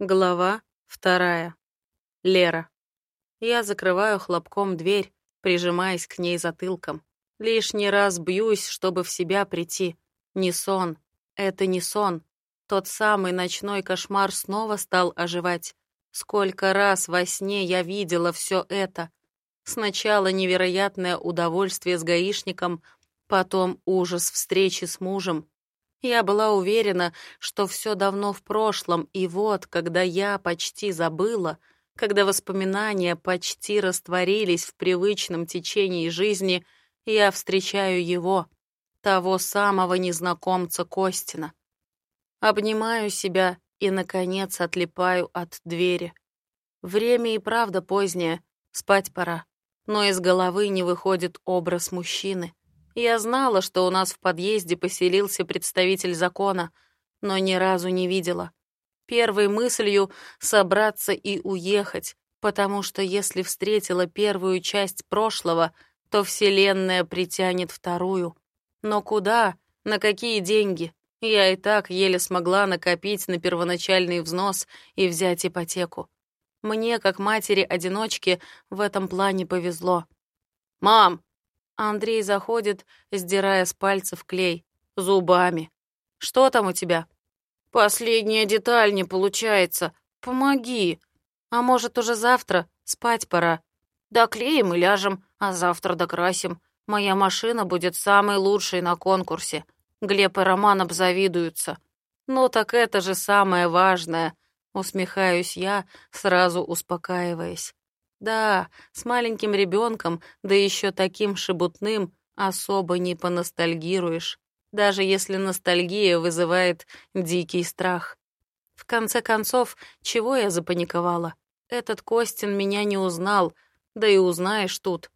Глава вторая. Лера. Я закрываю хлопком дверь, прижимаясь к ней затылком. Лишний раз бьюсь, чтобы в себя прийти. Не сон. Это не сон. Тот самый ночной кошмар снова стал оживать. Сколько раз во сне я видела все это. Сначала невероятное удовольствие с гаишником, потом ужас встречи с мужем, я была уверена, что все давно в прошлом, и вот, когда я почти забыла, когда воспоминания почти растворились в привычном течении жизни, я встречаю его, того самого незнакомца Костина. Обнимаю себя и, наконец, отлипаю от двери. Время и правда позднее, спать пора, но из головы не выходит образ мужчины. Я знала, что у нас в подъезде поселился представитель закона, но ни разу не видела. Первой мыслью — собраться и уехать, потому что если встретила первую часть прошлого, то Вселенная притянет вторую. Но куда? На какие деньги? Я и так еле смогла накопить на первоначальный взнос и взять ипотеку. Мне, как матери-одиночке, в этом плане повезло. «Мам, Андрей заходит, сдирая с пальцев клей. Зубами. «Что там у тебя?» «Последняя деталь не получается. Помоги. А может, уже завтра? Спать пора. Доклеим и ляжем, а завтра докрасим. Моя машина будет самой лучшей на конкурсе. Глеб и Роман обзавидуются. Ну так это же самое важное», — усмехаюсь я, сразу успокаиваясь. Да, с маленьким ребенком, да еще таким шебутным, особо не поностальгируешь, даже если ностальгия вызывает дикий страх. В конце концов, чего я запаниковала? Этот Костин меня не узнал, да и узнаешь тут.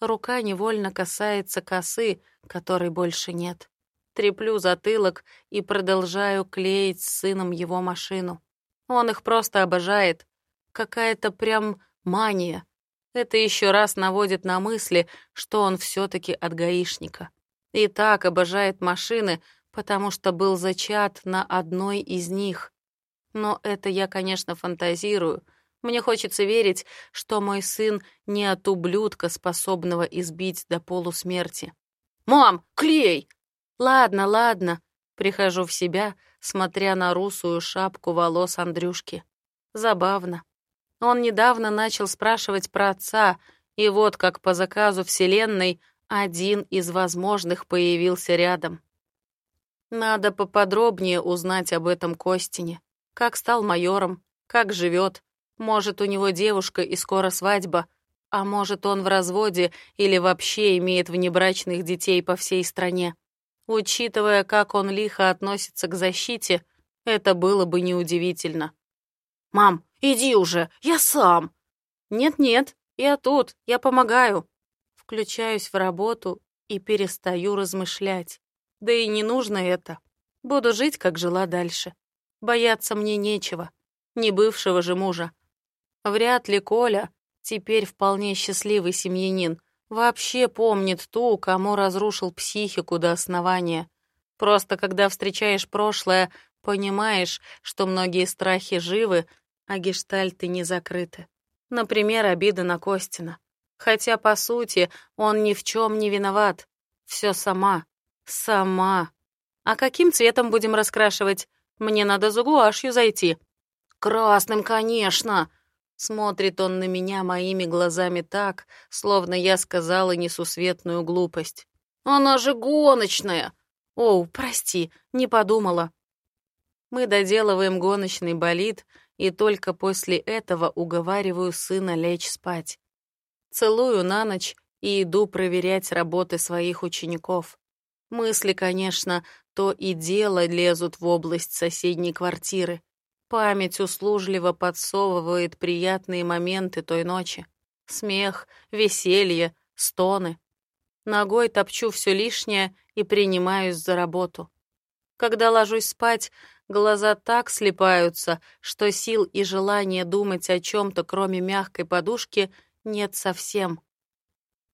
Рука невольно касается косы, которой больше нет. Треплю затылок и продолжаю клеить с сыном его машину. Он их просто обожает. Какая-то прям Мания. Это еще раз наводит на мысли, что он все-таки от гаишника. И так обожает машины, потому что был зачат на одной из них. Но это я, конечно, фантазирую. Мне хочется верить, что мой сын не от ублюдка, способного избить до полусмерти. «Мам, клей!» «Ладно, ладно», — прихожу в себя, смотря на русую шапку волос Андрюшки. Забавно. Он недавно начал спрашивать про отца, и вот как по заказу Вселенной один из возможных появился рядом. Надо поподробнее узнать об этом Костине. Как стал майором, как живет. Может, у него девушка и скоро свадьба, а может, он в разводе или вообще имеет внебрачных детей по всей стране. Учитывая, как он лихо относится к защите, это было бы неудивительно. «Мам, иди уже, я сам!» «Нет-нет, я тут, я помогаю!» Включаюсь в работу и перестаю размышлять. Да и не нужно это. Буду жить, как жила дальше. Бояться мне нечего. Не бывшего же мужа. Вряд ли Коля, теперь вполне счастливый семьянин, вообще помнит ту, кому разрушил психику до основания. Просто когда встречаешь прошлое, понимаешь, что многие страхи живы, а гештальты не закрыты. Например, обида на Костина. Хотя, по сути, он ни в чем не виноват. Все сама. Сама. А каким цветом будем раскрашивать? Мне надо за гуашью зайти. Красным, конечно. Смотрит он на меня моими глазами так, словно я сказала несусветную глупость. Она же гоночная. О, прости, не подумала. Мы доделываем гоночный болид, и только после этого уговариваю сына лечь спать. Целую на ночь и иду проверять работы своих учеников. Мысли, конечно, то и дело лезут в область соседней квартиры. Память услужливо подсовывает приятные моменты той ночи. Смех, веселье, стоны. Ногой топчу все лишнее и принимаюсь за работу. Когда ложусь спать, Глаза так слепаются, что сил и желания думать о чем-то, кроме мягкой подушки, нет совсем.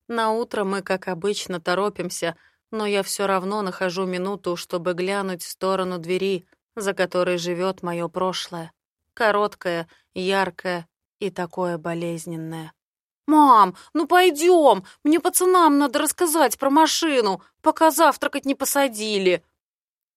На утро мы, как обычно, торопимся, но я все равно нахожу минуту, чтобы глянуть в сторону двери, за которой живет мое прошлое. Короткое, яркое и такое болезненное. «Мам, ну пойдем! Мне пацанам надо рассказать про машину, пока завтракать не посадили!»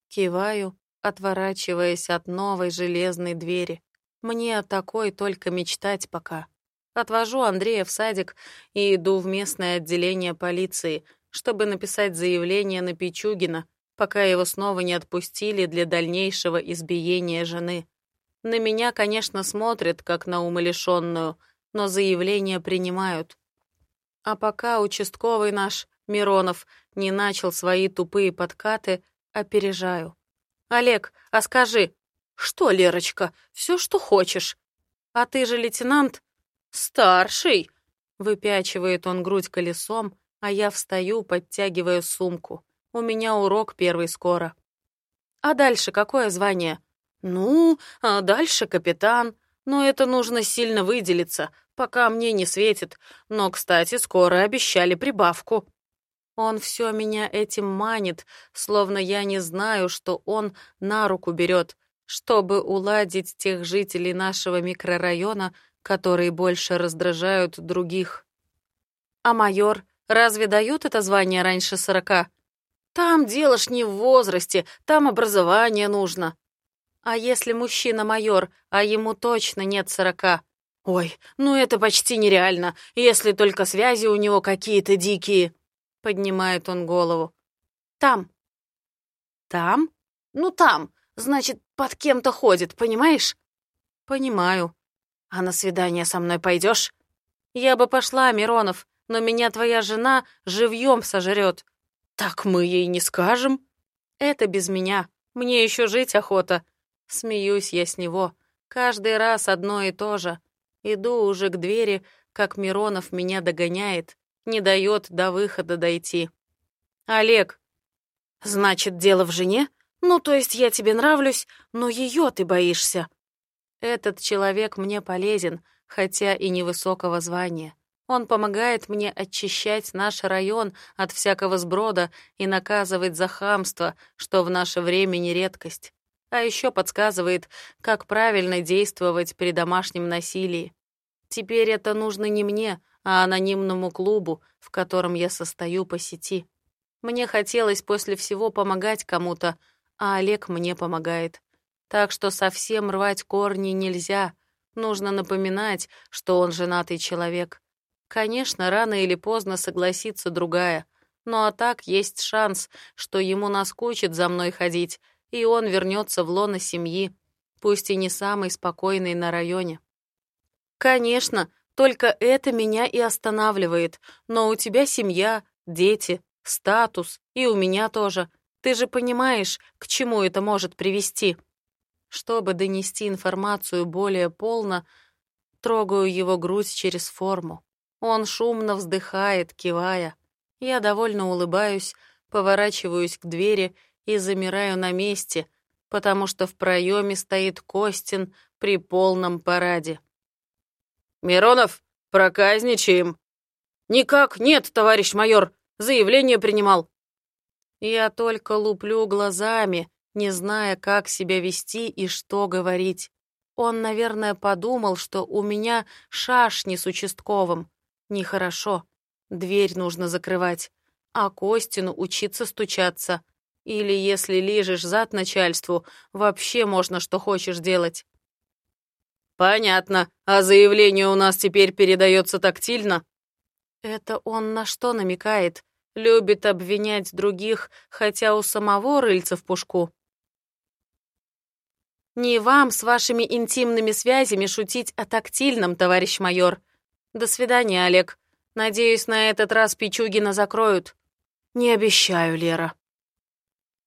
Киваю, отворачиваясь от новой железной двери. Мне о такой только мечтать пока. Отвожу Андрея в садик и иду в местное отделение полиции, чтобы написать заявление на Пичугина, пока его снова не отпустили для дальнейшего избиения жены. На меня, конечно, смотрят, как на умалишенную, но заявление принимают. А пока участковый наш, Миронов, не начал свои тупые подкаты, опережаю. «Олег, а скажи...» «Что, Лерочка, все, что хочешь. А ты же лейтенант?» «Старший!» — выпячивает он грудь колесом, а я встаю, подтягивая сумку. У меня урок первый скоро. «А дальше какое звание?» «Ну, а дальше капитан. Но это нужно сильно выделиться, пока мне не светит. Но, кстати, скоро обещали прибавку». Он все меня этим манит, словно я не знаю, что он на руку берет, чтобы уладить тех жителей нашего микрорайона, которые больше раздражают других. А майор, разве дают это звание раньше сорока? Там дело ж не в возрасте, там образование нужно. А если мужчина майор, а ему точно нет сорока? Ой, ну это почти нереально, если только связи у него какие-то дикие. Поднимает он голову. Там. Там? Ну там. Значит, под кем-то ходит, понимаешь? Понимаю. А на свидание со мной пойдешь? Я бы пошла, Миронов, но меня твоя жена живьем сожрет. Так мы ей не скажем. Это без меня. Мне еще жить охота. Смеюсь я с него. Каждый раз одно и то же. Иду уже к двери, как Миронов меня догоняет, не дает до выхода дойти. «Олег, значит, дело в жене? Ну, то есть я тебе нравлюсь, но ее ты боишься?» Этот человек мне полезен, хотя и невысокого звания. Он помогает мне очищать наш район от всякого сброда и наказывать за хамство, что в наше время не редкость. А еще подсказывает, как правильно действовать при домашнем насилии. Теперь это нужно не мне, а анонимному клубу, в котором я состою по сети. Мне хотелось после всего помогать кому-то, а Олег мне помогает. Так что совсем рвать корни нельзя. Нужно напоминать, что он женатый человек. Конечно, рано или поздно согласится другая. Ну а так есть шанс, что ему наскучит за мной ходить, и он вернется в лоно семьи, пусть и не самый спокойный на районе. Конечно, только это меня и останавливает. Но у тебя семья, дети, статус, и у меня тоже. Ты же понимаешь, к чему это может привести. Чтобы донести информацию более полно, трогаю его грудь через форму. Он шумно вздыхает, кивая. Я довольно улыбаюсь, поворачиваюсь к двери и замираю на месте, потому что в проеме стоит Костин при полном параде. «Миронов, проказничаем!» «Никак нет, товарищ майор, заявление принимал». Я только луплю глазами, не зная, как себя вести и что говорить. Он, наверное, подумал, что у меня шашни с участковым. Нехорошо. Дверь нужно закрывать, а Костину учиться стучаться. Или, если лежишь зад начальству, вообще можно что хочешь делать. «Понятно. А заявление у нас теперь передается тактильно?» Это он на что намекает? Любит обвинять других, хотя у самого рыльца в пушку. «Не вам с вашими интимными связями шутить о тактильном, товарищ майор. До свидания, Олег. Надеюсь, на этот раз Пичугина закроют». «Не обещаю, Лера».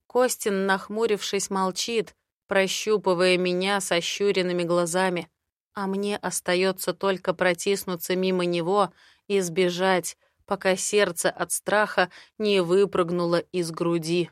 Костин, нахмурившись, молчит, прощупывая меня со щуренными глазами а мне остается только протиснуться мимо него и сбежать, пока сердце от страха не выпрыгнуло из груди.